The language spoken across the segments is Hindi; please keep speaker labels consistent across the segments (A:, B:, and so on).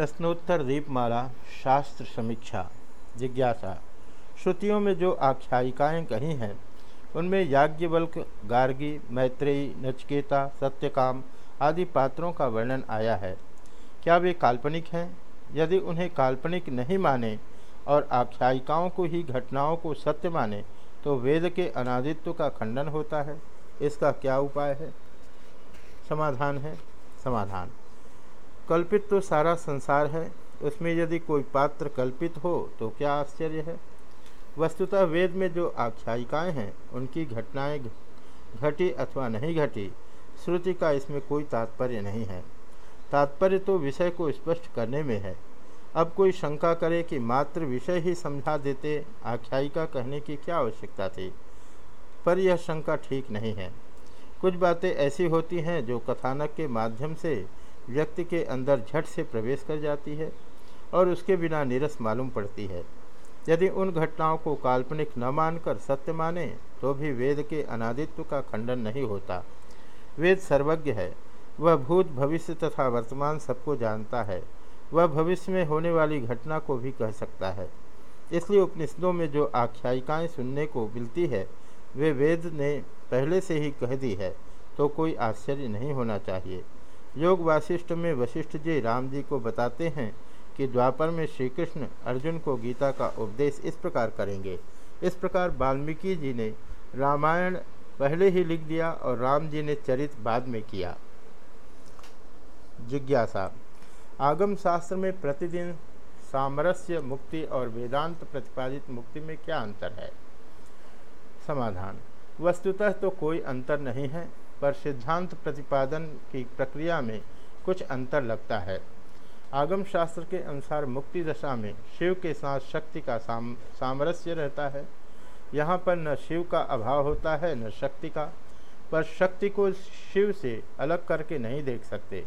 A: प्रश्नोत्तर दीपमाला, शास्त्र समीक्षा, जिज्ञासा। श्रुतियों में जो आख्यायिकाएँ कही हैं, उनमें याज्ञवल्क गार्गी, मैत्रेयी, नचकेता, सत्यकाम आदि पात्रों का वर्णन आया है। क्या वे काल्पनिक हैं? यदि उन्हें काल्पनिक नहीं माने और आख्यायिकाओं को ही घटनाओं को सत्य माने तो वेद के अनादित्व का खंडन होता है। इसका क्या उपाय है? समाधान है। समाधान। कल्पित तो सारा संसार है, उसमें यदि कोई पात्र कल्पित हो तो क्या आश्चर्य है? वस्तुतः वेद में जो आख्यायिकाएँ हैं, उनकी घटनाएँ घटी अथवा नहीं घटी, श्रुति का इसमें कोई तात्पर्य नहीं है। तात्पर्य तो विषय को स्पष्ट करने में है। अब कोई शंका करे कि मात्र विषय ही समझा देते, आख्यायिका कहने की क्या आवश्यकता थी? पर यह शंका ठीक नहीं है। कुछ बातें ऐसी होती हैं, जो कथानक के माध्यम से व्यक्ति के अंदर झट से प्रवेश कर जाती है और उसके बिना निरस मालूम पड़ती है। यदि उन घटनाओं को काल्पनिक न मानकर सत्य माने तो भी वेद के अनादित्व का खंडन नहीं होता। वेद सर्वज्ञ है। वह भूत भविष्य तथा वर्तमान सबको जानता है। वह भविष्य में होने वाली घटना को भी कह सकता है। इसलिए उपनिषदों में जो आख्यायिकाएँ सुनने को मिलती है, वे वेद ने पहले से ही कह दी है तो कोई आश्चर्य नहीं होना चाहिए। योग वासिष्ठ में वशिष्ठ जी राम जी को बताते हैं कि द्वापर में श्री कृष्ण अर्जुन को गीता का उपदेश इस प्रकार करेंगे। इस प्रकार वाल्मीकि जी ने रामायण पहले ही लिख दिया और राम जी ने चरित बाद में किया। जिज्ञासा, आगम शास्त्र में प्रतिदिन सामरस्य मुक्ति और वेदांत प्रतिपादित मुक्ति में क्या अंतर है? समाधान, वस्तुतः तो कोई अंतर नहीं है। पर सिद्धांत प्रतिपादन की प्रक्रिया में कुछ अंतर लगता है। आगम शास्त्र के अनुसार मुक्ति दशा में शिव के साथ शक्ति का साम, सामरस्य रहता है। यहाँ पर न शिव का अभाव होता है, न शक्ति का। पर शक्ति को शिव से अलग करके नहीं देख सकते।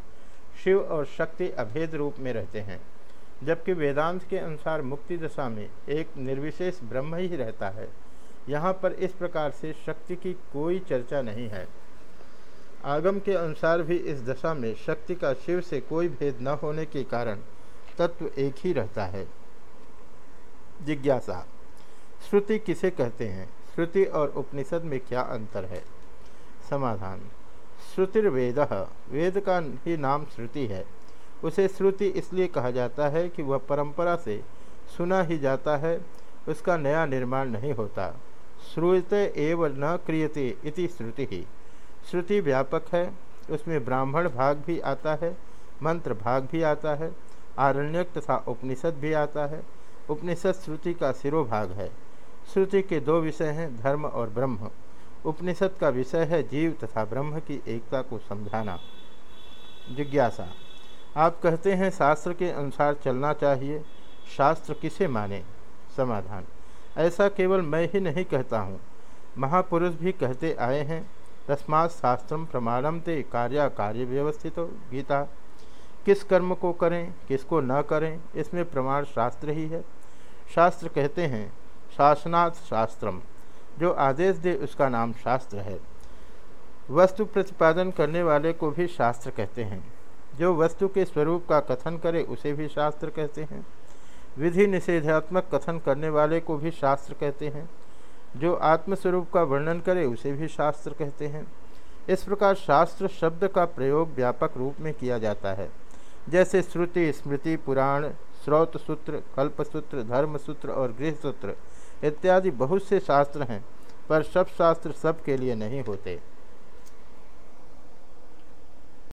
A: शिव और शक्ति अभेद रूप में रहते हैं। जबकि वेदांत के अनुसार मुक्ति दशा में एक निर्विशेष ब्रह्म ही रहता है। यहाँ पर इस प्रकार से शक्ति की कोई चर्चा नहीं है। आगम के अनुसार भी इस दशा में शक्ति का शिव से कोई भेद न होने के कारण तत्व एक ही रहता है। जिज्ञासा। श्रुति किसे कहते हैं? श्रुति और उपनिषद में क्या अंतर है? समाधान। श्रुतिर्वेद। वेद का ही नाम श्रुति है। उसे श्रुति इसलिए कहा जाता है कि वह परंपरा से सुना ही जाता है, उसका नया निर्माण नहीं होता। श्रूयते एवं न क्रियते इति श्रुति। ही श्रुति व्यापक है, उसमें ब्राह्मण भाग भी आता है, मंत्र भाग भी आता है, आरण्यक तथा उपनिषद भी आता है। उपनिषद श्रुति का सिरोभाग है। श्रुति के दो विषय हैं, धर्म और ब्रह्म। उपनिषद का विषय है जीव तथा ब्रह्म की एकता को समझाना। जिज्ञासा, आप कहते हैं शास्त्र के अनुसार चलना चाहिए, शास्त्र किसे माने? समाधान, ऐसा केवल मैं ही नहीं कहता हूँ। महापुरुष भी कहते आए हैं तस्मात् शास्त्र प्रमाणम ते कार्य कार्य व्यवस्थित हो गीता, किस कर्म को करें, किसको न करें, इसमें प्रमाण शास्त्र ही है। शास्त्र कहते हैं शासनाथ शास्त्रम, जो आदेश दे उसका नाम शास्त्र है। वस्तु प्रतिपादन करने वाले को भी शास्त्र कहते हैं। जो वस्तु के स्वरूप का कथन करे, उसे भी शास्त्र कहते हैं। विधि निषेधात्मक कथन करने वाले को भी शास्त्र कहते हैं। जो आत्मस्वरूप का वर्णन करे, उसे भी शास्त्र कहते हैं। इस प्रकार शास्त्र शब्द का प्रयोग व्यापक रूप में किया जाता है। जैसे श्रुति, स्मृति, पुराण, स्रोत सूत्र कल्पसूत्र धर्मसूत्र और गृहसूत्र इत्यादि बहुत से शास्त्र हैं, पर सब शास्त्र सब के लिए नहीं होते।